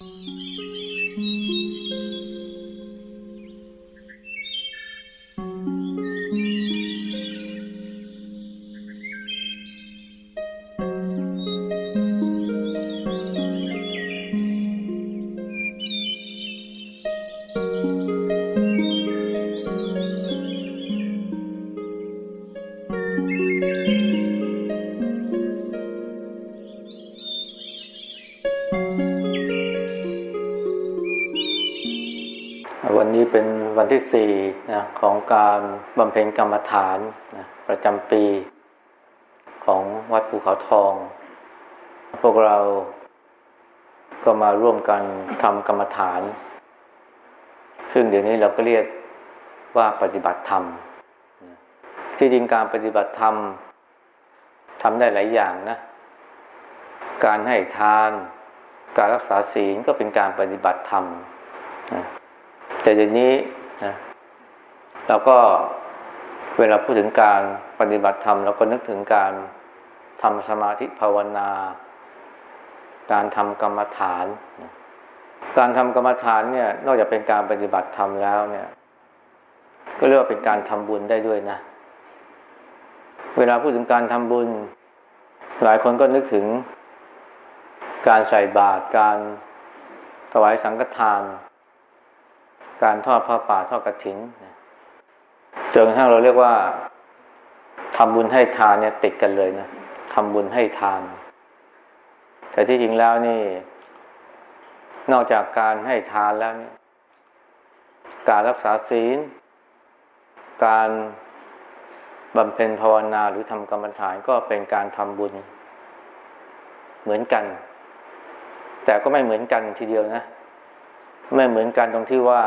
วัน นะของการบำเพ็ญกรรมฐานนะประจำปีของวัดภูเขาทอง พวกเราก็มาร่วมกันทำกรรมฐาน ซึ่งเดี๋ยวนี้เราก็เรียกว่าปฏิบัติธรรม ที่จริงการปฏิบัติธรรมทำได้หลายอย่างนะ การให้ทาน การรักษาศีลก็เป็นการปฏิบัติธรรม แต่เดี๋ยวนี้นะ เราก็เวลาพูดถึงการปฏิบัติธรรมเราก็นึกถึงการทำสมาธิภาวนา การทำกรรมฐาน การทำกรรมฐานเนี่ย นอกจากเป็นการปฏิบัติธรรมแล้วเนี่ย ก็เรียกว่าเป็นการทำบุญได้ด้วยนะ เวลาพูดถึงการทำบุญ หลายคนก็นึกถึงการใส่บาตรการถวายสังฆทาน การทอดผ้าป่าทอดกระถิน จนกระทั่งเราเรียกว่าทำบุญให้ทานเนี่ยติดกันเลยนะทำบุญให้ทาน แต่ที่จริงแล้วนี่ นอกจากการให้ทานแล้วเนี่ยการรักษาศีล การบำเพ็ญภาวนาหรือทำกรรมฐานก็เป็นการทำบุญ เหมือนกัน แต่ก็ไม่เหมือนกันทีเดียวนะ ไม่เหมือนกันตรงที่ว่า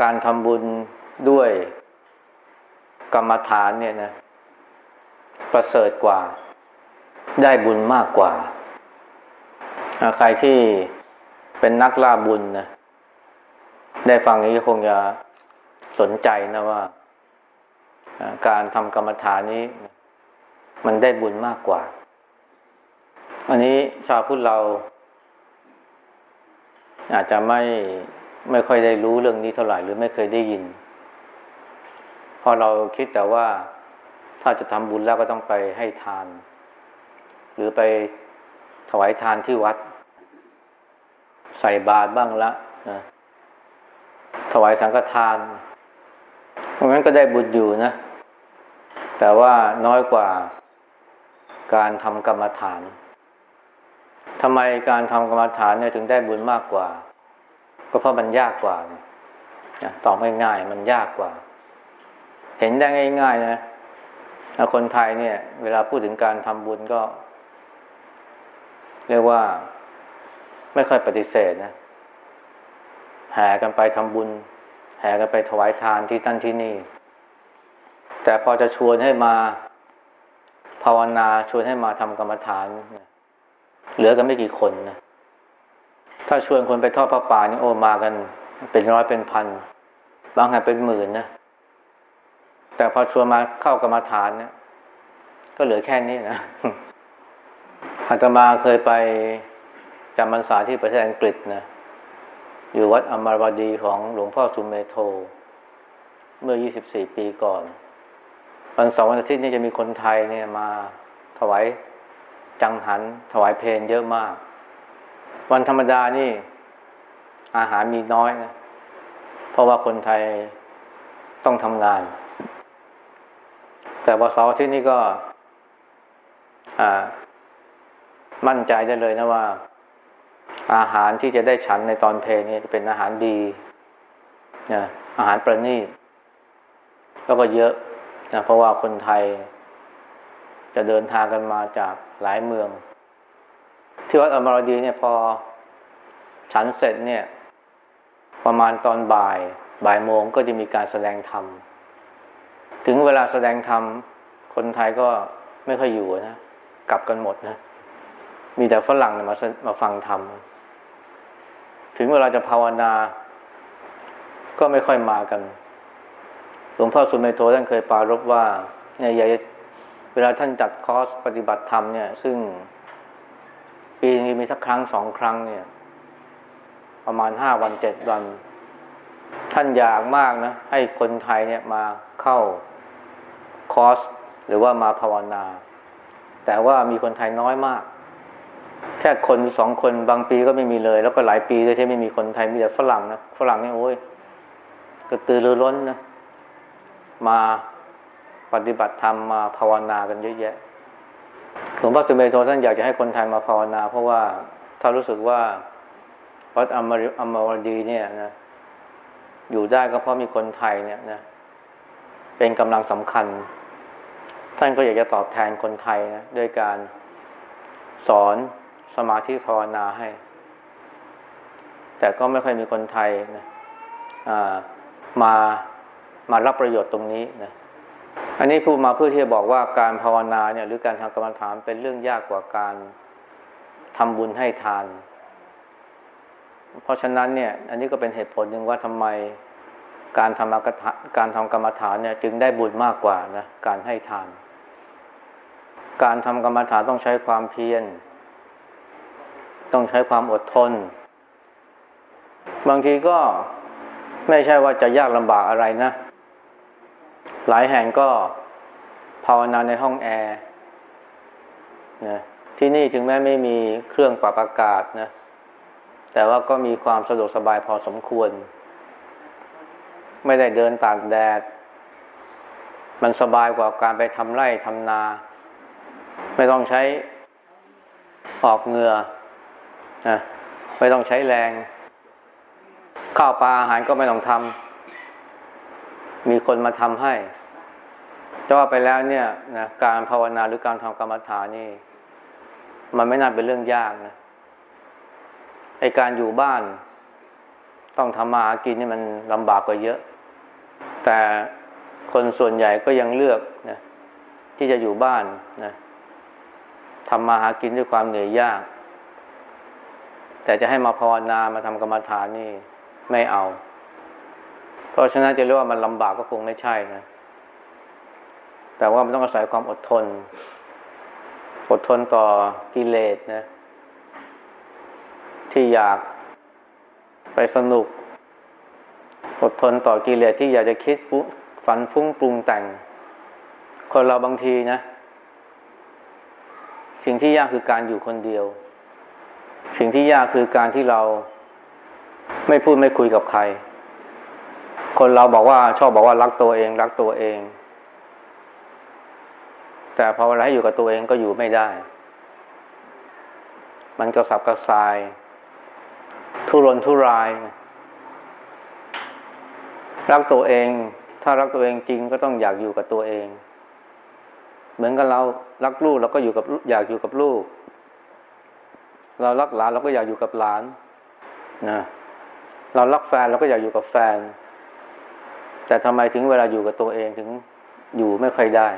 การทำบุญ ด้วยกรรมฐานเนี่ยนะ ประเสริฐกว่า ได้บุญมากกว่า ใครที่เป็นนักล่าบุญนะได้ฟังอย่างนี้คงจะสนใจนะว่า การทำกรรมฐานนี้ มันได้บุญมากกว่า อันนี้ชาวพุทธเรา อาจจะไม่ไม่ค่อยได้รู้เรื่องนี้เท่าไหร่หรือไม่เคยได้ยิน พอเราคิดแต่ว่าถ้าจะทำบุญแล้วก็ต้องไปให้ทาน หรือไปถวายทานที่วัด ใส่บาตรบ้างละนะถวายสังฆทานเพราะงั้นก็ได้บุญอยู่นะ แต่ว่าน้อยกว่าการทำกรรมฐานทำไมการทำกรรมฐานเนี่ยถึงได้บุญมากกว่า ก็เพราะมันยากกว่านะตอบง่ายๆมันยากกว่า เห็นได้ง่าย ๆ นะคนไทยเนี่ย เวลาพูดถึงการทำบุญก็ เรียกว่าไม่ค่อยปฏิเสธนะแห่กันไปทำบุญแห่กันไปถวายทานที่ตั้นที่นี่ แต่พอจะชวนให้มาภาวนาชวนให้มาทำกรรมฐาน เหลือกันไม่กี่คนนะถ้าชวนคนไปทอดพระป่านี่โอ้มากัน เป็นร้อยเป็นพัน บางแห่งเป็นหมื่นนะ แต่พอชวนมาเข้ากรรมฐานเนี่ยก็เหลือแค่นี้นะอาตมาเคยไปจำพรรษาที่ประเทศอังกฤษนะอยู่วัดอมรวดีของหลวงพ่อสุมเมโท เมื่อ 24 ปีก่อนวันเสาร์วันอาทิตย์นี่จะมีคนไทยเนี่ยมาถวายจังหัน ถวายเพลเยอะมาก วันธรรมดานี่อาหารมีน้อยนะเพราะว่าคนไทยต้องทำงาน แต่วันเสาร์อาทิตย์นี่ก็ อ่า มั่นใจได้เลยนะว่า อาหารที่จะได้ฉันในตอนเพลนี่จะเป็นอาหารดีนะอาหารประณีตแล้วก็เยอะนะเพราะว่าคนไทย จะเดินทางกันมาจากหลายเมือง ที่วัดอมรดีเนี่ยพอฉันเสร็จเนี่ย ประมาณตอนบ่าย บ่ายโมงก็จะมีการแสดงธรรม ถึงเวลาแสดงธรรมคนไทยก็ไม่ค่อยอยู่นะกลับกันหมดนะ มีแต่ฝรั่งมามาฟังธรรม ถึงเวลาจะภาวนา ก็ไม่ค่อยมากัน หลวงพ่อสุเมโทท่านเคยปารบว่าเนี่ยย่าเวลาท่านจัดคอร์สปฏิบัติธรรมเนี่ย ซึ่งปีนึงมีสักครั้งสองครั้งเนี่ย ประมาณห้าวันเจ็ดวัน ท่านอยากมากนะ ให้คนไทยเนี่ยมาเข้า คอร์สหรือว่ามาภาวนา แต่ว่ามีคนไทยน้อยมาก แค่คนสองคนบางปีก็ไม่มีเลย แล้วก็หลายปีเลยที่ไม่มีคนไทยมีแต่ฝรั่งนะฝรั่งนี่โอ้ยกระตือรือร้นนะมาปฏิบัติธรรมมาภาวนากันเยอะแยะหลวงพ่อสุเมโทท่านอยากจะให้คนไทยมาภาวนา เพราะว่าถ้ารู้สึกว่าวัดอมรอมรดีเนี่ยนะอยู่ได้ก็เพราะมีคนไทยเนี่ยนะเป็นกำลังสำคัญ ท่านก็อยากจะตอบแทนคนไทยนะด้วยการสอนสมาธิภาวนาให้ แต่ก็ไม่ค่อยมีคนไทยนะมามารับประโยชน์ตรงนี้นะอันนี้พูดมาเพื่อที่จะบอกว่าการภาวนาเนี่ย หรือการทำกรรมฐานเป็นเรื่องยากกว่าการทำบุญให้ทาน เพราะฉะนั้นเนี่ย อันนี้ก็เป็นเหตุผลหนึ่งว่าทำไมการทำการทำกรรมฐานเนี่ย จึงได้บุญมากกว่านะการให้ทาน การทำกรรมฐานต้องใช้ความเพียร ต้องใช้ความอดทน บางทีก็ไม่ใช่ว่าจะยากลำบากอะไรนะ หลายแห่งก็ภาวนาในห้องแอร์นะที่นี่ถึงแม้ไม่มีเครื่องปรับอากาศนะ แต่ว่าก็มีความสะดวกสบายพอสมควร ไม่ได้เดินตากแดด มันสบายกว่าการไปทำไร่ทำนา ไม่ต้องใช้ออกเหงื่อนะไม่ต้องใช้แรง ข้าวปลาอาหารก็ไม่ต้องทำมีคนมาทำให้จะว่าไปแล้วเนี่ยนะการภาวนาหรือการทำกรรมฐานนี่ มันไม่น่าเป็นเรื่องยากนะไอการอยู่บ้าน ต้องทำมาหากินนี่มันลำบากกว่าเยอะ แต่คนส่วนใหญ่ก็ยังเลือกนะที่จะอยู่บ้านนะ ทำมาหากินด้วยความเหนื่อยยาก แต่จะให้มาภาวนามาทำกรรมฐานนี่ไม่เอา เพราะฉะนั้นจะเรียกว่ามันลำบากก็คงไม่ใช่นะ แต่ว่ามันต้องอาศัยความอดทน อดทนต่อกิเลสนะ ที่อยากไปสนุก อดทนต่อกิเลสที่อยากจะคิดฝันฟุ้งปรุงแต่ง คนเราบางทีนะ สิ่งที่ยากคือการอยู่คนเดียว สิ่งที่ยากคือการที่เราไม่พูดไม่คุยกับใคร คนเราบอกว่าชอบบอกว่ารักตัวเอง รักตัวเอง แต่พอเวลาให้อยู่กับตัวเองก็อยู่ไม่ได้ มันกระสับกระส่าย ทุรนทุราย รักตัวเอง ถ้ารักตัวเองจริงก็ต้องอยากอยู่กับตัวเอง เหมือนกับเรารักลูกเราก็อยู่กับอยากอยู่กับลูก เรารักหลานเราก็อยากอยู่กับหลานนะเรารักแฟนเราก็อยากอยู่กับแฟน แต่ทำไมถึงเวลาอยู่กับตัวเองถึงอยู่ไม่ค่อยได้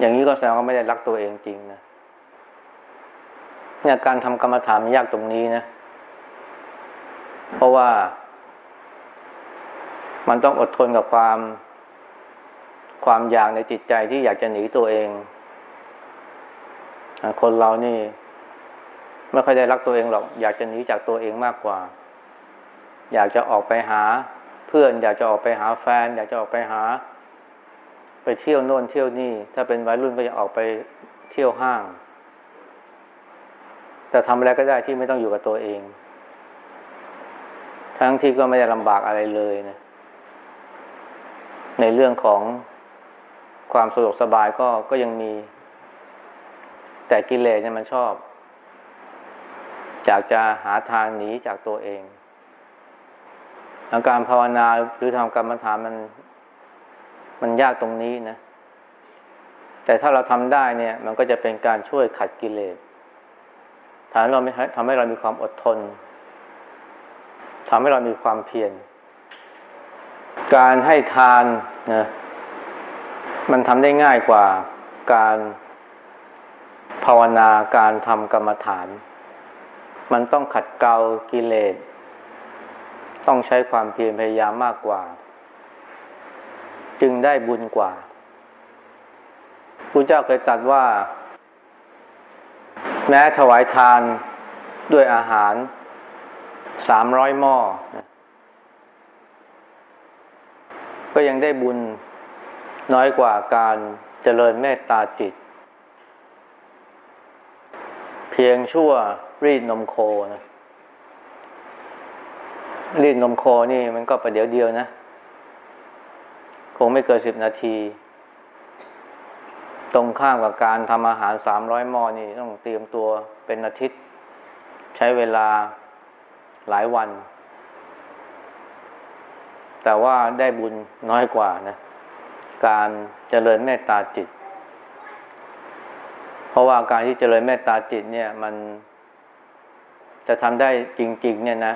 อย่างนี้ก็แสดงว่าไม่ได้รักตัวเองจริงนะเนี่ยการทำกรรมฐานมันยากตรงนี้นะ เพราะว่า มันต้องอดทนกับความ ความอยากในจิตใจที่อยากจะหนีตัวเอง คนเรานี่ไม่ค่อยได้รักตัวเองหรอก อยากจะหนีจากตัวเองมากกว่า อยากจะออกไปหาเพื่อน อยากจะออกไปหาแฟน อยากจะออกไปหา ไปเที่ยวโน่นเที่ยวนี่ ถ้าเป็นวัยรุ่นก็จะออกไปเที่ยวห้าง แต่ทำอะไรก็ได้ที่ไม่ต้องอยู่กับตัวเอง ทั้งที่ก็ไม่ได้ลำบากอะไรเลยนะในเรื่องของ ความสะดวกสบายก็ก็ยังมี แต่กิเลสเนี่ยมันชอบจากจะหาทางหนีจากตัวเองอาการภาวนาหรือทำกรรมฐานมัน มันยากตรงนี้นะ แต่ถ้าเราทำได้เนี่ย มันก็จะเป็นการช่วยขัดกิเลสทำให้เราไม่ทำให้เรามีความอดทนทำให้เรามีความเพียรการให้ทานนะ มันทำได้ง่ายกว่าการภาวนาการทำกรรมฐาน มันต้องขัดเกลากิเลส ต้องใช้ความเพียรพยายามมากกว่า จึงได้บุญกว่าพระเจ้าเคยตรัสว่า แม้ถวายทานด้วยอาหารสามร้อยหม้อ ก็ยังได้บุญ น้อยกว่าการเจริญเมตตาจิต เพียงชั่วรีดนมโคนะรีดนมโคนี่มันก็ประเดี๋ยวเดียวนะ คงไม่เกินสิบนาที ตรงข้ามกับการทำอาหารสามร้อยหม้อนี่ต้องเตรียมตัวเป็นอาทิตย์ ใช้เวลาหลายวัน แต่ว่าได้บุญน้อยกว่านะ การเจริญเมตตาจิต เพราะว่าการที่เจริญเมตตาจิตเนี่ย มันจะทำได้จริง ๆ เนี่ยนะ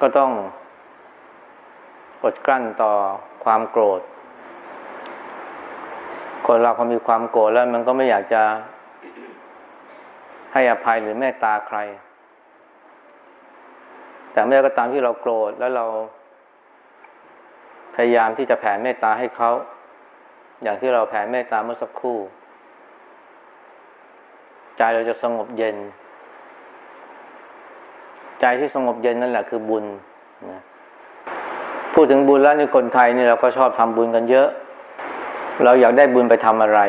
ก็ต้องอดกลั้นต่อความโกรธ คนเราพอมีความโกรธแล้วมันก็ไม่อยากจะให้อภัยหรือเมตตาใคร แต่เมื่อก็ตามที่เราโกรธแล้วเรา พยายามที่จะแผ่เมตตาให้เขา อย่างที่เราแผ่เมตตาเมื่อสักครู่ ใจเราจะสงบเย็น ใจที่สงบเย็นนั่นแหละคือบุญนะพูดถึงบุญแล้วในคนไทยนี่เราก็ชอบทำบุญกันเยอะ เราอยากได้บุญไปทำอะไร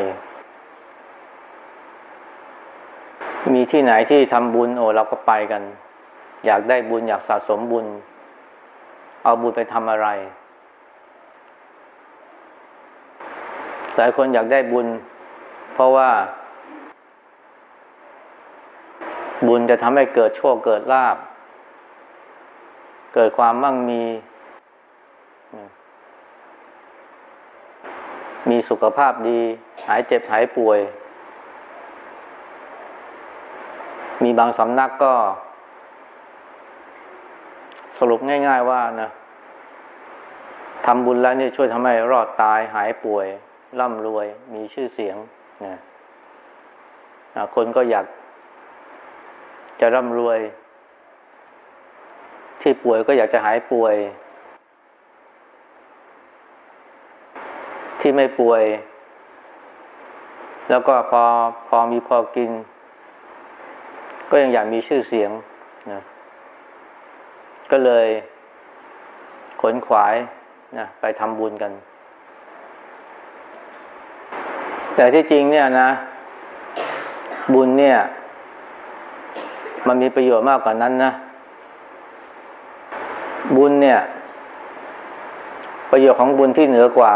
มีที่ไหนที่ทำบุญโอ้เราก็ไปกัน อยากได้บุญอยากสะสมบุญ เอาบุญไปทำอะไร หลายคนอยากได้บุญ เพราะว่า บุญจะทำให้เกิดโชคเกิดลาบ เกิดความมั่งมี มีสุขภาพดี หายเจ็บหายป่วย มีบางสำนักก็ สรุปง่าย ๆว่านะทำบุญแล้วนี่ช่วยทำให้รอดตายหายป่วย ร่ำรวยมีชื่อเสียงนะคนก็อยาก จะร่ำรวย ที่ป่วยก็อยากจะหายป่วย ที่ไม่ป่วย แล้วก็พอพอมีพอกิน ก็ยังอยากมีชื่อเสียงนะก็เลยขนขวายนะไปทำบุญกัน แต่ที่จริงเนี่ยนะ บุญเนี่ย มันมีประโยชน์มากกว่านั้นนะ บุญเนี่ย ประโยชน์ของบุญที่เหนือกว่า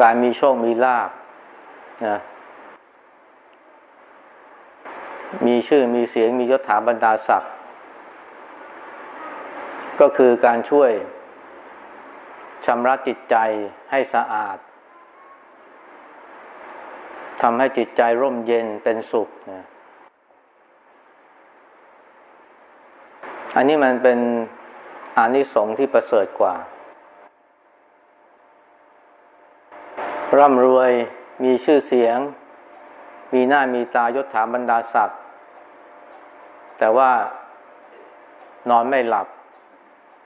การมีโชคมีลาบนะมีชื่อมีเสียงมียศถาบรรดาศักดิ์ก็คือการช่วยชำระจิตใจให้สะอาด ทำให้จิตใจร่มเย็นเป็นสุขนะอันนี้มันเป็นอานิสงส์ที่ประเสริฐกว่า ร่ำรวยมีชื่อเสียง มีหน้ามีตายศถาบรรดาศักดิ์แต่ว่านอนไม่หลับ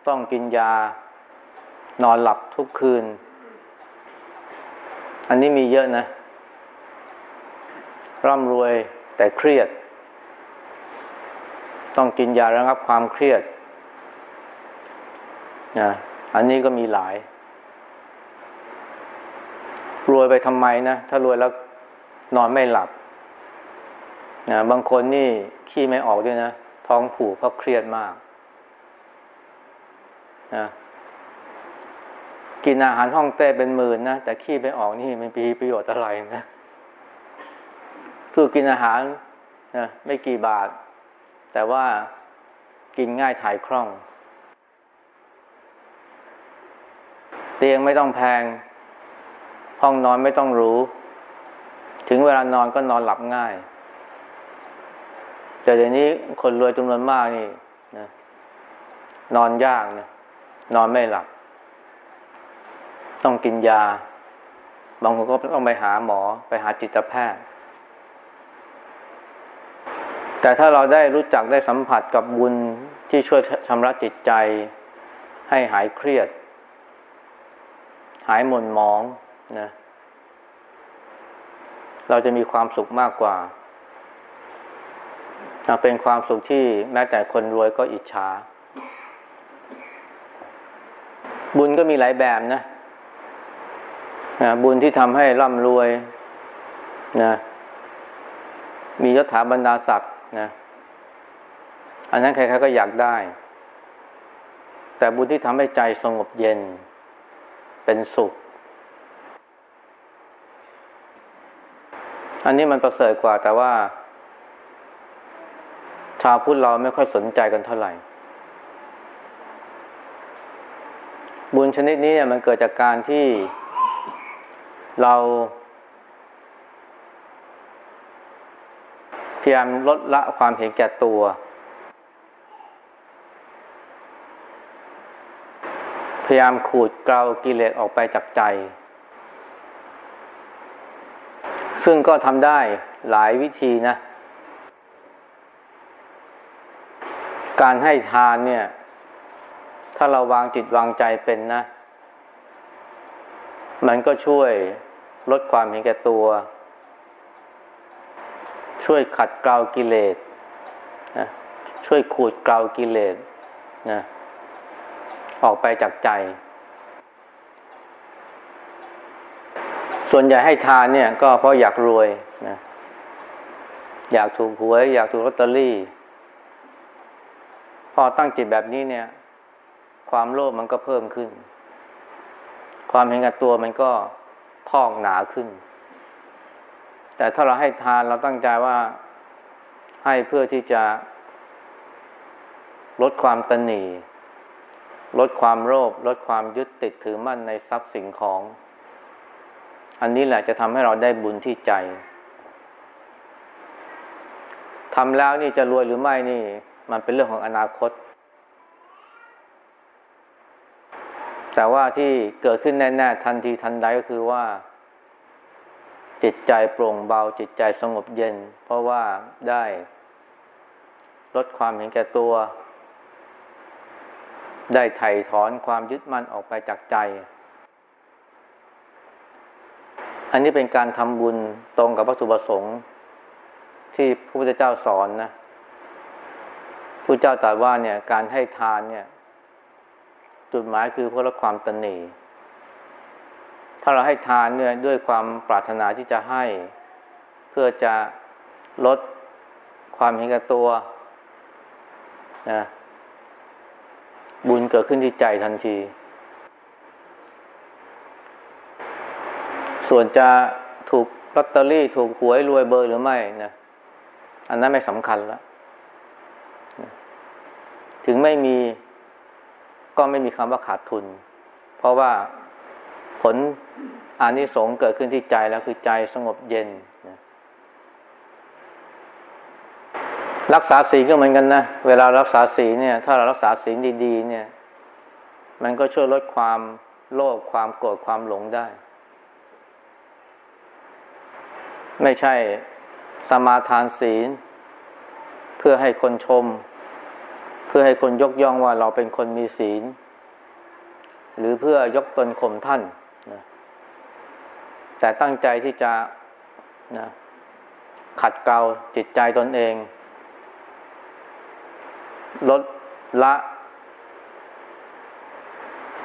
ต้องกินยา นอนหลับทุกคืน อันนี้มีเยอะนะ ร่ำรวยแต่เครียด ต้องกินยาระงับความเครียดนะอันนี้ก็มีหลาย รวยไปทำไมนะ ถ้ารวยแล้วนอนไม่หลับนะบางคนนี่ขี้ไม่ออกด้วยนะ ท้องผูกเพราะเครียดมากนะกินอาหารห้องเต้เป็นหมื่นนะ แต่ขี้ไม่ออกนี่มันมีประโยชน์อะไรนะ คือกินอาหารนะไม่กี่บาท แต่ว่ากินง่ายถ่ายคล่อง เตียงไม่ต้องแพง ห้องนอนไม่ต้องหรูถึงเวลานอนก็นอนหลับง่าย แต่เดี๋ยวนี้คนรวยจำนวนมากนี่นะนอนยากนะนอนไม่หลับ ต้องกินยา บางคนก็ต้องไปหาหมอไปหาจิตแพทย์ แต่ถ้าเราได้รู้จักได้สัมผัสกับบุญที่ช่วยชำระจิตใจ ให้หายเครียด หายหม่นหมองนะเราจะมีความสุขมากกว่า เป็นความสุขที่แม้แต่คนรวยก็อิจฉา บุญก็มีหลายแบบนะนะบุญที่ทำให้ร่ำรวยนะมียศถาบรรดาศักดิ นะ อันนั้นใครๆก็อยากได้ แต่บุญที่ทำให้ใจสงบเย็น เป็นสุข อันนี้มันประเสริฐกว่า แต่ว่า ชาวพุทธเราไม่ค่อยสนใจกันเท่าไหร่ บุญชนิดนี้เนี่ยมันเกิดจากการที่เรา พยายามลดละความเห็นแก่ตัว พยายามขูดเกลากิเลสออกไปจากใจ ซึ่งก็ทำได้หลายวิธีนะ การให้ทานเนี่ย ถ้าเราวางจิตวางใจเป็นนะ มันก็ช่วยลดความเห็นแก่ตัว ช่วยขัดเกลากิเลสนะช่วยขูดเกลากิเลสนะออกไปจากใจ ส่วนใหญ่ให้ทานเนี่ย ก็เพราะอยากรวยนะอยากถูกหวย อยากถูกลอตเตอรี่ พอตั้งจิตแบบนี้เนี่ย ความโลภมันก็เพิ่มขึ้น ความเห็นกับตัวมันก็พอกหนาขึ้น แต่ถ้าเราให้ทานเราตั้งใจว่าให้เพื่อที่จะลดความตนี ลดความโลภลดความยึดติดถือมั่นในทรัพย์สิ่งของ อันนี้แหละจะทำให้เราได้บุญที่ใจทำแล้วนี่จะรวยหรือไม่นี่ มันเป็นเรื่องของอนาคต แต่ว่าที่เกิดขึ้นแน่ ๆ ทันทีทันใดก็คือว่า จิตใจโปร่งเบาจิตใจสงบเย็น เพราะว่าได้ ลดความเห็นแก่ตัว ได้ไถ่ถอนความยึดมั่นออกไปจากใจ อันนี้เป็นการทำบุญตรงกับวัตถุประสงค์ ที่พระพุทธเจ้าสอนนะพระเจ้าตรัสว่าเนี่ยการให้ทานเนี่ย จุดหมายคือเพื่อลดความตนี ถ้าเราให้ทานเนี่ยด้วยความปรารถนาที่จะให้ เพื่อจะลดความเห็นแก่ตัวนะบุญเกิดขึ้นที่ใจทันที ส่วนจะถูกลอตเตอรี่ถูกหวยรวยเบอร์หรือไม่นะอันนั้นไม่สำคัญแล้วถึงไม่มีก็ไม่มีคำว่าขาดทุน เพราะว่า ผลอานิสงส์เกิดขึ้นที่ใจแล้วคือใจสงบเย็นนะรักษาศีลก็เหมือนกันนะเวลารักษาศีลเนี่ย ถ้าเรารักษาศีลดีๆ เนี่ย มันก็ช่วยลดความโลภความโกรธความหลงได้ ไม่ใช่สมาทานศีล เพื่อให้คนชม เพื่อให้คนยกย่องว่าเราเป็นคนมีศีล หรือเพื่อยกตนข่มท่าน แต่ตั้งใจที่จะนะขัดเกลาจิตใจตนเอง ลดละ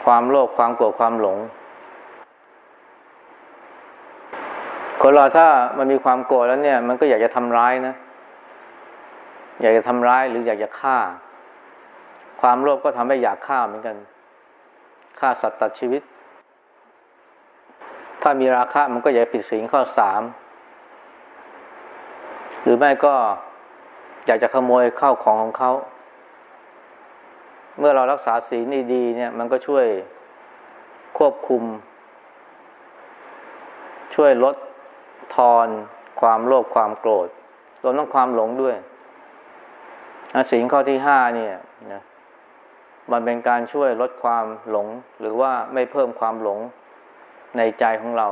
ความโลภความโกรธความหลง คนเราถ้ามันมีความโกรธแล้วเนี่ย มันก็อยากจะทำร้ายนะ อยากจะทำร้ายหรืออยากจะฆ่า ความโลภก็ทำให้อยากฆ่าเหมือนกันฆ่าสัตว์ตัดชีวิต ถ้ามีราคะมันก็อยากผิดศีลข้อสามหรือไม่ก็อยากจะขโมยข้าวของของเขา เมื่อเรารักษาศีลดีๆเนี่ย มันก็ช่วยควบคุม ช่วยลดทอนความโลภความโกรธรวมทั้งความหลงด้วยศีลข้อที่ห้าเนี่ยนะมันเป็นการช่วยลดความหลง หรือว่าไม่เพิ่มความหลง ในใจของเรา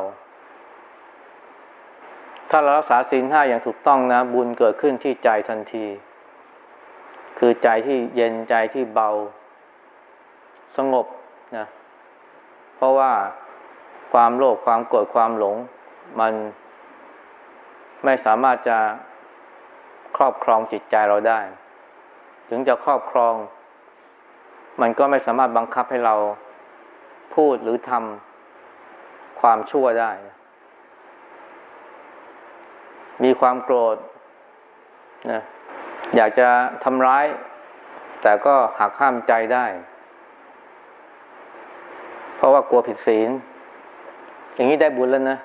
ถ้าเรารักษาศีลห้าอย่างถูกต้องนะ บุญเกิดขึ้นที่ใจทันที คือใจที่เย็นใจที่เบา สงบนะเพราะว่าความโลภความโกรธความหลง มันไม่สามารถจะครอบครองจิตใจเราได้ ถึงจะครอบครอง มันก็ไม่สามารถบังคับให้เราพูดหรือทำ ความชั่วได้ มีความโกรธนะอยากจะทำร้าย แต่ก็หักห้ามใจได้ เพราะว่ากลัวผิดศีล อย่างนี้ได้บุญแล้วนะ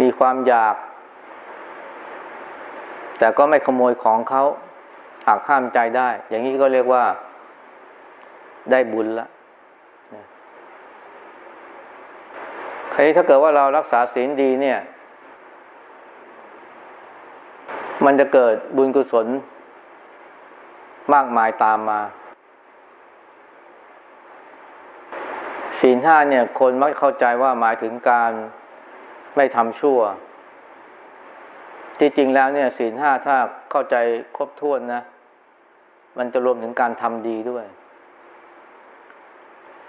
มีความอยาก แต่ก็ไม่ขโมยของเขาหักห้ามใจได้ อย่างนี้ก็เรียกว่าได้บุญละ ครถ้าเกิดว่าเรารักษาศีลดีเนี่ย มันจะเกิดบุญกุศล มากมายตามมา ศีลห้าเนี่ย คนมักเข้าใจว่าหมายถึงการไม่ทำชั่วที่จริงแล้วเนี่ย ศีลห้าถ้าเข้าใจครบถ้วนนะ มันจะรวมถึงการทำดีด้วย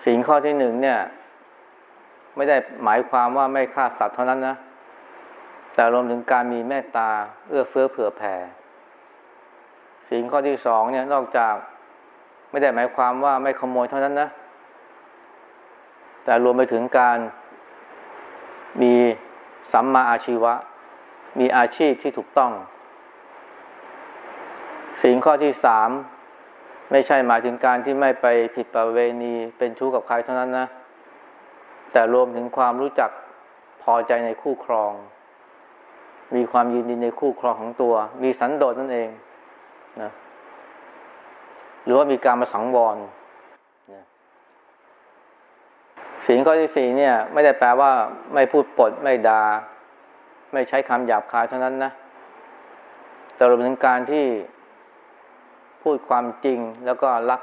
ศีลข้อที่หนึ่งเนี่ย ไม่ได้หมายความว่าไม่ฆ่าสัตว์เท่านั้นนะ แต่รวมถึงการมีเมตตา เอื้อเฟื้อเผื่อแผ่ศีลข้อที่สองเนี่ยนอกจากไม่ได้หมายความว่าไม่ขโมยเท่านั้นนะ แต่รวมไปถึงการมีสัมมาอาชีวะ มีอาชีพที่ถูกต้องศีลข้อที่สามไม่ใช่หมายถึงการที่ไม่ไปผิดประเวณีเป็นชู้กับใครเท่านั้นนะ แต่รวมถึงความรู้จักพอใจในคู่ครอง มีความยินดีในคู่ครองของตัว มีสันโดษนั่นเองนะหรือว่ามีการมาสังวรสิ่งข้อที่สี่เนี่ย ไม่ได้แปลว่า ไม่พูดปดไม่ดา่าไม่ใช้คำหยาบคายเท่านั้นนะแต่รวมถึงการที่พูดความจริงแล้วก็รัก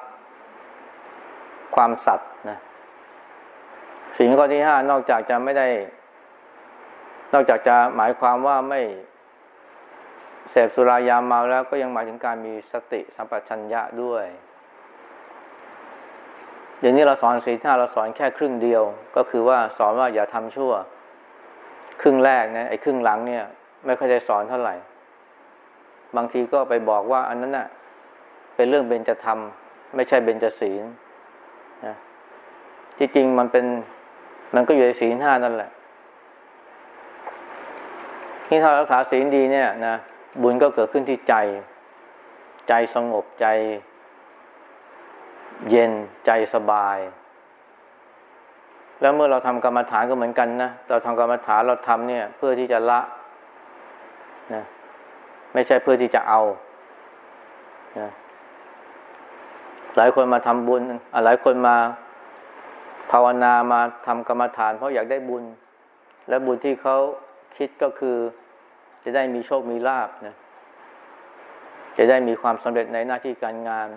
ความสัตย์นะ สิ่งข้อที่ห้านอกจากจะไม่ได้ นอกจากจะหมายความว่าไม่เสพสุรายามเมาแล้วก็ยังหมายถึงการมีสติสัมปชัญญะด้วย เดี๋ยวนี้เราสอนสี่ห้าเราสอนแค่ครึ่งเดียว ก็คือว่าสอนว่าอย่าทำชั่ว ครึ่งแรกนะไอ้ครึ่งหลังเนี่ย ไม่ค่อยจะสอนเท่าไหร่ บางทีก็ไปบอกว่าอันนั้นน่ะ เป็นเรื่องเบญจธรรม ไม่ใช่เบญจศีลนะที่จริงมันเป็น มันก็อยู่ในศีลห้านั่นแหละที่ถ้ารักษาศีลดีเนี่ยนะบุญก็เกิดขึ้นที่ใจ ใจสงบใจ เย็นใจสบาย แล้วเมื่อเราทำกรรมฐานก็เหมือนกันนะเราทำกรรมฐานเราทำเนี่ย เพื่อที่จะละนะไม่ใช่เพื่อที่จะเอานะหลายคนมาทำบุญหลายคนมา ภาวนามาทำกรรมฐาน เพราะอยากได้บุญ และบุญที่เขาคิดก็คือจะได้มีโชคมีลาบนะจะได้มีความสำเร็จในหน้าที่การงาน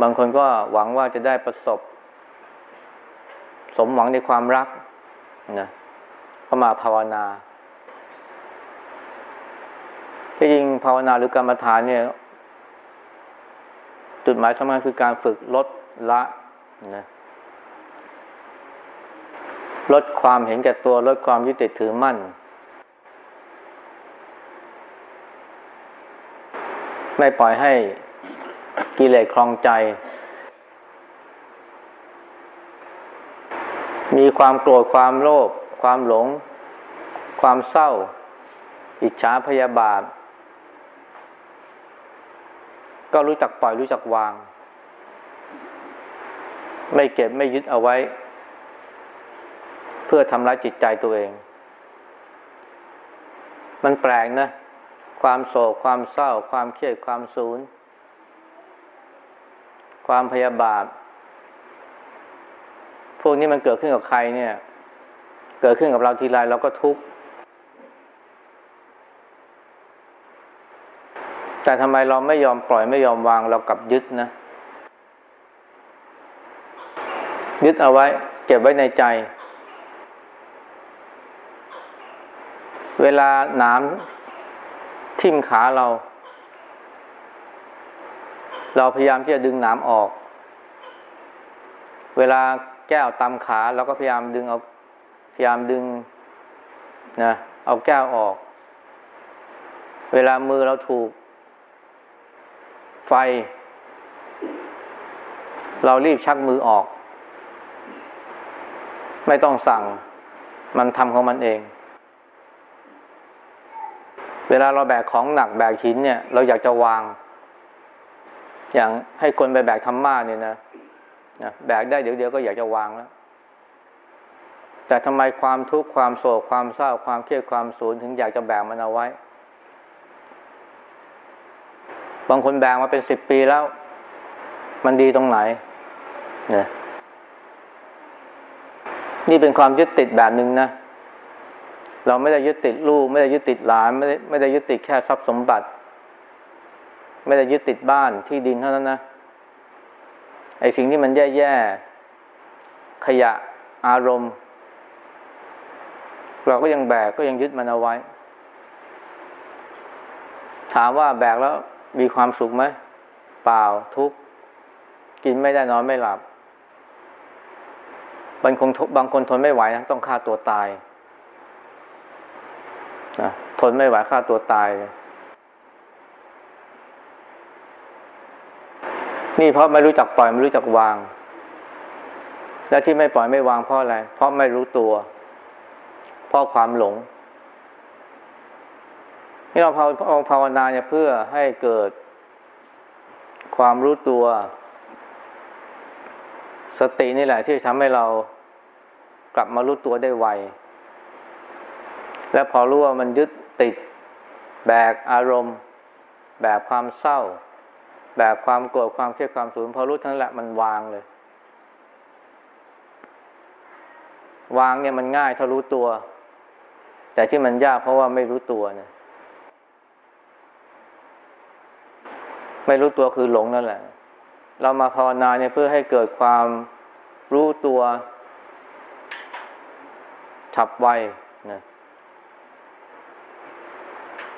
บางคนก็หวังว่าจะได้ประสบ สมหวังในความรักนะก็มาภาวนาที่จริงภาวนาหรือกรรมฐานเนี่ย จุดหมายสำคัญคือการฝึกลดละนะ ลดความเห็นแก่ตัว ลดความยึดติดถือมั่น ไม่ปล่อยให้กิเลสคลองใจ มีความโกรธความโลภความหลง ความเศร้า อิจฉาพยาบาท ก็รู้จักปล่อยรู้จักวาง ไม่เก็บไม่ยึดเอาไว้ เพื่อทำร้ายจิตใจตัวเอง มันแปลกนะ ความโศกความเศร้า ความเครียดความสูญความพยาบาท พวกนี้มันเกิดขึ้นกับใครเนี่ย เกิดขึ้นกับเราทีไรเราก็ทุกข์แต่ทำไมเราไม่ยอมปล่อยไม่ยอมวางเรากลับยึดนะ ยึดเอาไว้ เก็บไว้ในใจ เวลาหนามทิ่มขาเรา เราพยายามที่จะดึงหนามออก เวลาแก้วตำขาเราก็พยายามดึงเอาพยายามดึงนะเอาแก้วออก เวลามือเราถูก ไฟ เรารีบชักมือออก ไม่ต้องสั่ง มันทำของมันเอง วลาเราแบกของหนักแบกหินเนี่ย เราอยากจะวาง อย่างให้คนไปแบกธรรมะเนี่ยนะนะแบกได้เดี๋ยวเดียวก็อยากจะวางแล้ว แต่ทำไมความทุกข์ความโศกความเศร้าความเครียดความสูญถึงอยากจะแบกมันเอาไว้ บางคนแบกมาเป็นสิบปีแล้ว มันดีตรงไหนเนี่ยนี่เป็นความยึดติดแบบหนึ่งนะ เราไม่ได้ยึดติดลูก ไม่ได้ยึดติดหลาน ไม่ได้ไม่ได้ยึดติดแค่ทรัพย์สมบัติ ไม่ได้ยึดติดบ้านที่ดินเท่านั้นนะไอ้สิ่งที่มันแย่ๆขยะอารมณ์ เราก็ยังแบกก็ยังยึดมันเอาไว้ ถามว่าแบกแล้วมีความสุขไหมเปล่าทุกข์กินไม่ได้นอนไม่หลับบางคนบางคนทนไม่ไหวนะต้องฆ่าตัวตาย นะทนไม่ไหวฆ่าตัวตาย นี่เพราะไม่รู้จักปล่อยไม่รู้จักวาง และที่ไม่ปล่อยไม่วางเพราะอะไร เพราะไม่รู้ตัว เพราะความหลง นี่เราภาวนาเนี่ยเพื่อให้เกิดความรู้ตัว สตินี่แหละที่ทำให้เรากลับมารู้ตัวได้ไว และพอรู้ว่ามันยึด ติด แบกอารมณ์ แบกความเศร้า แบกความโกรธความเครียดความสูญพอรู้ทั้งนั้นแหละมันวางเลย วางเนี่ยมันง่ายถ้ารู้ตัว แต่ที่มันยากเพราะว่าไม่รู้ตัวเนี่ยไม่รู้ตัวคือหลงนั่นแหละ เรามาภาวนาเนี่ยเพื่อให้เกิดความรู้ตัวฉับไวนะ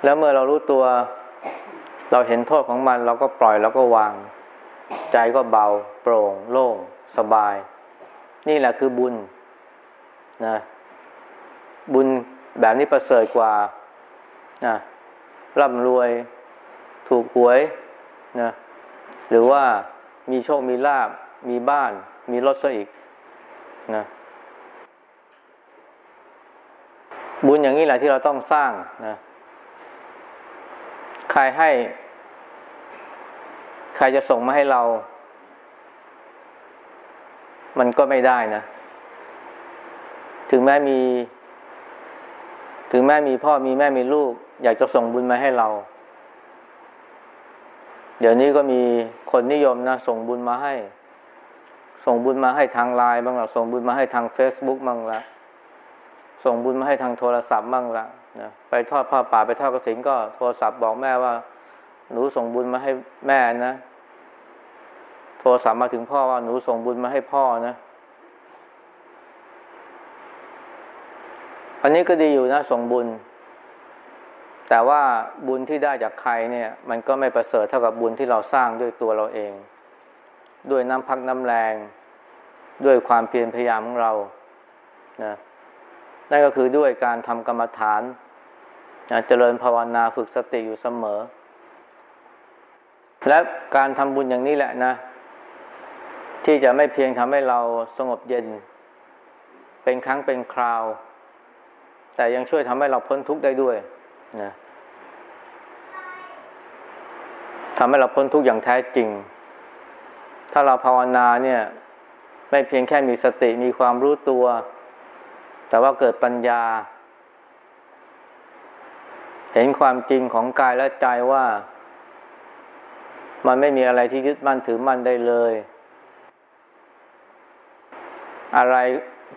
แล้วเมื่อเรารู้ตัว เราเห็นโทษของมัน เราก็ปล่อยเราก็วาง ใจก็เบา โปร่ง โล่ง สบาย นี่แหละคือบุญนะบุญแบบนี้ประเสริฐกว่านะร่ำรวยถูกหวยนะหรือว่ามีโชคมีลาบ มีบ้าน มีรถซะอีกนะบุญอย่างนี้แหละที่เราต้องสร้างนะ รให้ ใครจะส่งมาให้เรา มันก็ไม่ได้นะ ถึงแม้มี ถึงแม้มีพ่อมีแม่มีลูก อยากจะส่งบุญมาให้เรา เดี๋ยวนี้ก็มีคนนิยมนะ ส่งบุญมาให้ ส่งบุญมาให้ทางไลน์บ้างละส่งบุญมาให้ทางเฟซบุ๊กบ้างละส่งบุญมาให้ทางโทรศัพท์บ้างละ นะไปทอดผ้าป่าไปทอดกระถิ่นก็โทรศัพท์บอกแม่ว่า หนูส่งบุญมาให้แม่นะ โทรศัพท์มาถึงพ่อว่าหนูส่งบุญมาให้พ่อนะ อันนี้ก็ดีอยู่นะส่งบุญ แต่ว่าบุญที่ได้จากใครเนี่ย มันก็ไม่ประเสริฐเท่ากับบุญที่เราสร้างด้วยตัวเราเอง ด้วยน้ำพักน้ำแรง ด้วยความเพียรพยายามของเรานะนั่นก็คือด้วยการทำกรรมฐาน เจริญภาวนาฝึกสติอยู่เสมอ และการทำบุญอย่างนี้แหละนะ ที่จะไม่เพียงทำให้เราสงบเย็น เป็นครั้งเป็นคราว แต่ยังช่วยทำให้เราพ้นทุกข์ได้ด้วยนะทำให้เราพ้นทุกข์อย่างแท้จริง ถ้าเราภาวนาเนี่ย ไม่เพียงแค่มีสติมีความรู้ตัว แต่ว่าเกิดปัญญา เห็นความจริงของกายและใจว่า มันไม่มีอะไรที่ยึดมั่นถือมั่นได้เลย อะไร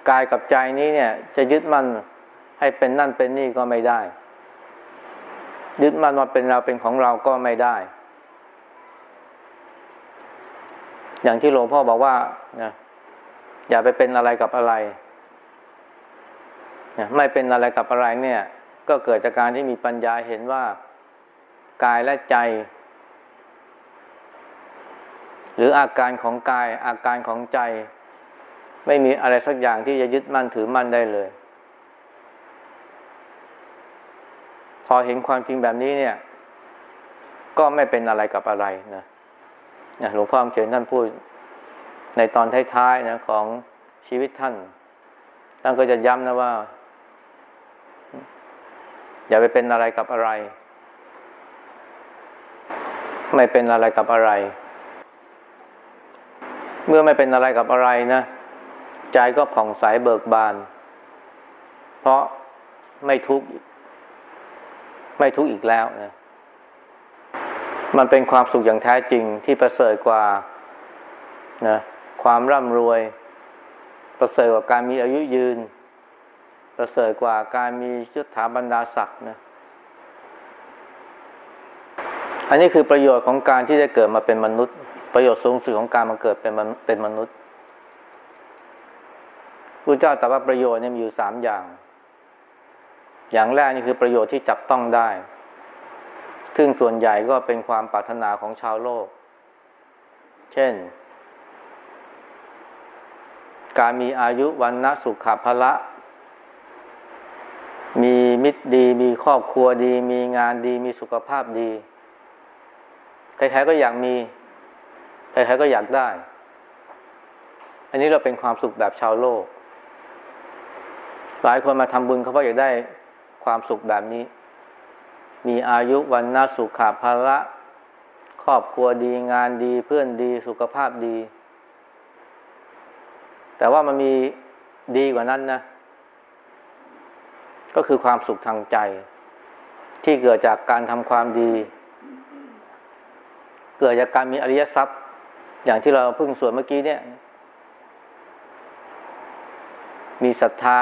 กายกับใจนี้เนี่ย จะยึดมั่นให้เป็นนั่นเป็นนี่ก็ไม่ได้ ยึดมั่นว่าเป็นเราเป็นของเราก็ไม่ได้ อย่างที่หลวงพ่อบอกว่านะอย่าไปเป็นอะไรกับอะไร ไม่เป็นอะไรกับอะไรเนี่ย ก็เกิดจากการที่มีปัญญาเห็นว่ากายและใจ หรืออาการของกายอาการของใจ ไม่มีอะไรสักอย่างที่จะยึดมั่นถือมั่นได้เลย พอเห็นความจริงแบบนี้เนี่ย ก็ไม่เป็นอะไรกับอะไรนะนะหลวงพ่อเขียนท่านพูดในตอนท้ายๆนะของชีวิตท่าน ท่านก็จะย้ำนะว่า อย่าไปเป็นอะไรกับอะไร ไม่เป็นอะไรกับอะไร เมื่อไม่เป็นอะไรกับอะไรนะ ใจก็ผ่องใสเบิกบาน เพราะไม่ทุกข์ไม่ทุกข์อีกแล้วนะมันเป็นความสุขอย่างแท้จริงที่ประเสริฐกว่านะความร่ำรวย ประเสริฐกว่าการมีอายุยืน ประเสริฐกว่าการมียศถาบรรดาศักดิ์นะ อันนี้คือประโยชน์ของการที่ได้เกิดมาเป็นมนุษย์ ประโยชน์สูงสุดของการมาเกิดเป็นเป็นมนุษย์พระเจ้าตรัสว่าประโยชน์เนี่ยมีอยู่สามอย่าง อย่างแรกนี่คือประโยชน์ที่จับต้องได้ ซึ่งส่วนใหญ่ก็เป็นความปรารถนาของชาวโลก เช่น การมีอายุวันนะสุขภละ มีมิตรดี มีครอบครัวดี มีงานดี มีสุขภาพดี ใครๆก็อยากมี ใครๆก็อยากได้ อันนี้เราเป็นความสุขแบบชาวโลก หลายคนมาทำบุญเขาเพราะอยากได้ความสุขแบบนี้ มีอายุวันนาสุขาภาระ ครอบครัวดีงานดี เพื่อนดีสุขภาพดี แต่ว่ามันมีดีกว่านั้นนะ ก็คือความสุขทางใจ ที่เกิดจากการทำความดี เกิดจากการมีอริยทรัพย์ อย่างที่เราเพิ่งสวดเมื่อกี้เนี่ย มีศรัทธา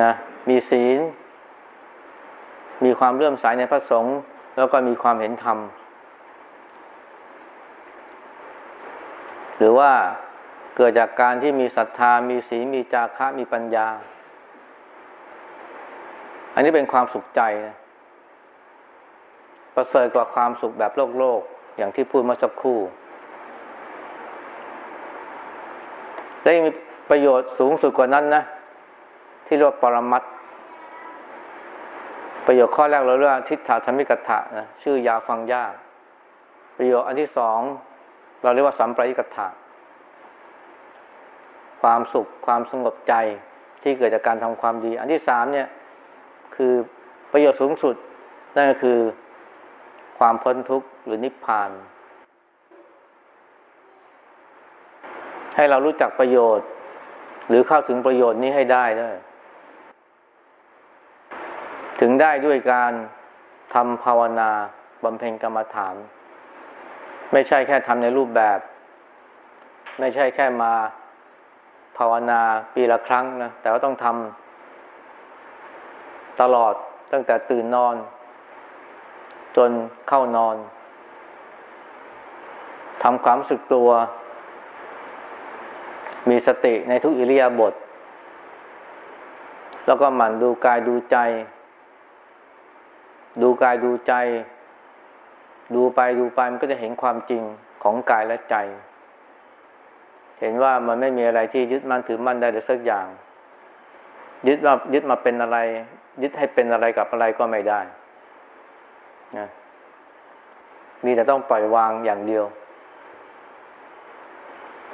นะมีศีล มีความเลื่อมใสในพระสงฆ์แล้วก็มีความเห็นธรรม หรือว่าเกิดจากการที่มีศรัทธา มีศีล มีจาคะ มีปัญญา อันนี้เป็นความสุขใจนะประเสริฐกว่าความสุขแบบโลกโลก อย่างที่พูดมาสักครู่และยังมีประโยชน์สูงสุดกว่านั้นนะ ที่เรียกว่าปรมัตประโยชน์ข้อแรกเราเรียกว่าทิฏฐาธรรมิกถะนะชื่อยาฟังยาก ประโยชน์อันที่สองเราเรียกว่าสัมปรายิกถะความสุขความสงบใจที่เกิดจากการทำความดี อันที่สามเนี่ย คือประโยชน์สูงสุด นั่นก็คือความพ้นทุกข์หรือนิพพาน ให้เรารู้จักประโยชน์ หรือเข้าถึงประโยชน์นี้ให้ได้ด้วยถึงได้ด้วยการทำภาวนาบำเพ็ญกรรมฐาน ไม่ใช่แค่ทำในรูปแบบ ไม่ใช่แค่มาภาวนาปีละครั้งนะ แต่ว่าต้องทำ ตลอดตั้งแต่ตื่นนอน จนเข้านอนทำความรู้สึกตัว มีสติในทุกอิริยาบถแล้วก็หมั่นดูกายดูใจ ดูกายดูใจ ดูไปดูไปมันก็จะเห็นความจริงของกายและใจ เห็นว่ามันไม่มีอะไรที่ยึดมั่นถือมั่นได้เลยสักอย่าง ยึดว่ายึดมาเป็นอะไร ยึดให้เป็นอะไรกับอะไรก็ไม่ได้นะมีแต่ต้องปล่อยวางอย่างเดียว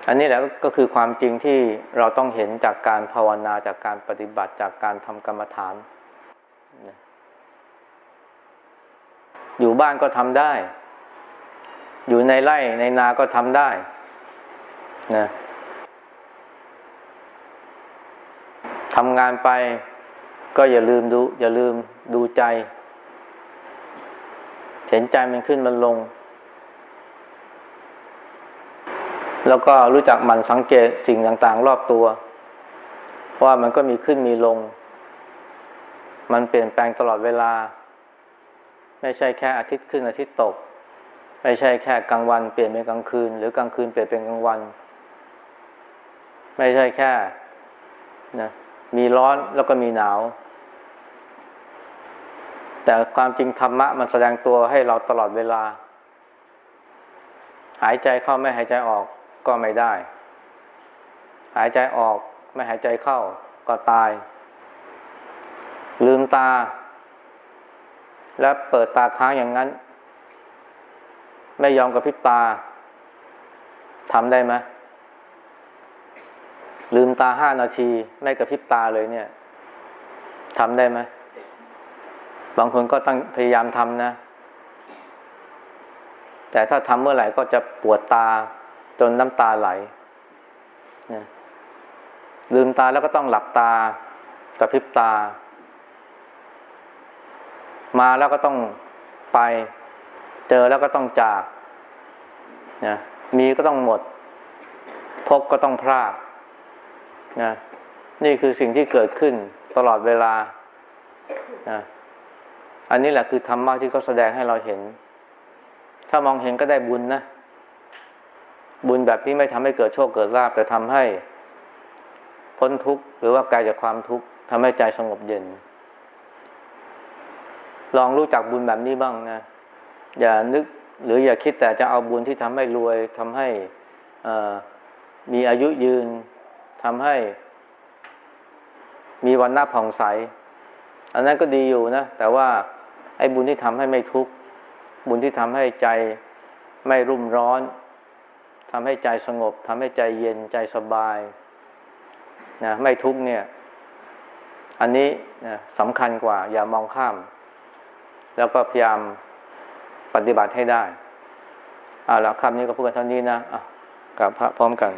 อันนี้แหละก็คือความจริงที่เราต้องเห็นจากการภาวนาจากการปฏิบัติจากการทำกรรมฐาน อยู่บ้านก็ทำได้ อยู่ในไร่ในนาก็ทำได้นะทำงานไป ก็อย่าลืมดู อย่าลืมดูใจ เห็นใจมันขึ้นมันลง แล้วก็รู้จักหมั่นสังเกตสิ่งต่างๆ รอบตัว ว่ามันก็มีขึ้นมีลง มันเปลี่ยนแปลงตลอดเวลา ไม่ใช่แค่อาทิตย์ขึ้นอาทิตย์ตก ไม่ใช่แค่กลางวันเปลี่ยนเป็นกลางคืน หรือกลางคืนเปลี่ยนเป็นกลางวัน ไม่ใช่แค่นะ มีร้อนแล้วก็มีหนาว แต่ความจริงธรรมะมันแสดงตัวให้เราตลอดเวลา หายใจเข้าไม่หายใจออกก็ไม่ได้ หายใจออกไม่หายใจเข้าก็ตาย ลืมตา และเปิดตาค้างอย่างนั้น ไม่ยอมกระพริบตาทำได้ไหม ลืมตาห้านาที ไม่กระพริบตาเลยเนี่ยทำได้ไหมบางคนก็ตั้งพยายามทำนะ แต่ถ้าทำเมื่อไหร่ก็จะปวดตาจนน้ำตาไหลนะลืมตาแล้วก็ต้องหลับตากระพริบตา มาแล้วก็ต้องไป เจอแล้วก็ต้องจากนะมีก็ต้องหมด พบก็ต้องพลาด นะนี่คือสิ่งที่เกิดขึ้นตลอดเวลานะอันนี้แหละคือธรรมะที่เขาแสดงให้เราเห็น ถ้ามองเห็นก็ได้บุญนะ บุญแบบนี้ไม่ทำให้เกิดโชคเกิดลาภแต่ทำให้พ้นทุกข์หรือว่าไกลจากความทุกข์ทำให้ใจสงบเย็น ลองรู้จักบุญแบบนี้บ้างนะ อย่านึกหรืออย่าคิดแต่จะเอาบุญที่ทำให้รวยทำให้มีอายุยืน ทำให้ มีวันหน้าผ่องใส อันนั้นก็ดีอยู่นะ แต่ว่าไอ้บุญที่ทำให้ไม่ทุกข์ บุญที่ทำให้ใจไม่รุ่มร้อนทำให้ใจสงบทำให้ใจเย็นใจสบายนะไม่ทุกข์เนี่ย อันนี้นะสำคัญกว่า อย่ามองข้าม แล้วก็พยายามปฏิบัติให้ได้เอาละคำนี้ก็พูดกันเท่านี้นะอะกับพระพร้อมกัน